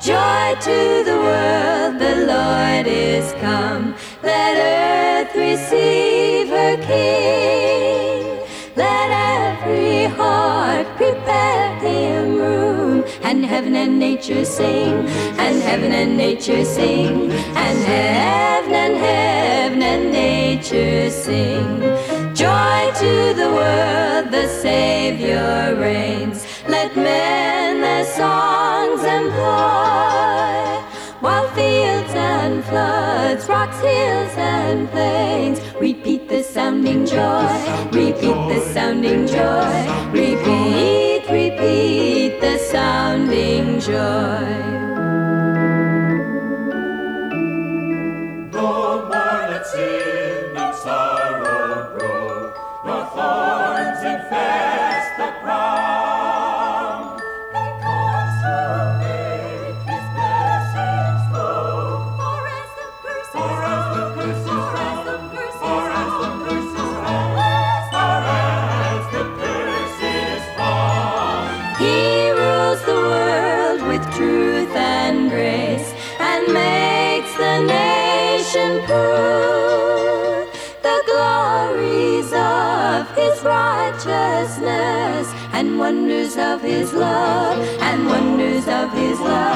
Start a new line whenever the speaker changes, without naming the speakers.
Joy to the world, the Lord is come. Let earth receive her King. Let every heart prepare him room. And heaven and nature sing, and heaven and nature sing, and heaven and heaven and nature sing. Joy to the world, the Savior reigns. Let men their songs employ, while fields and floods, rocks, hills and plains repeat the sounding joy, repeat the sounding joy, repeat, repeat the sounding joy. With truth and grace and makes the nation prove the glories of his righteousness and wonders of his love and wonders of his love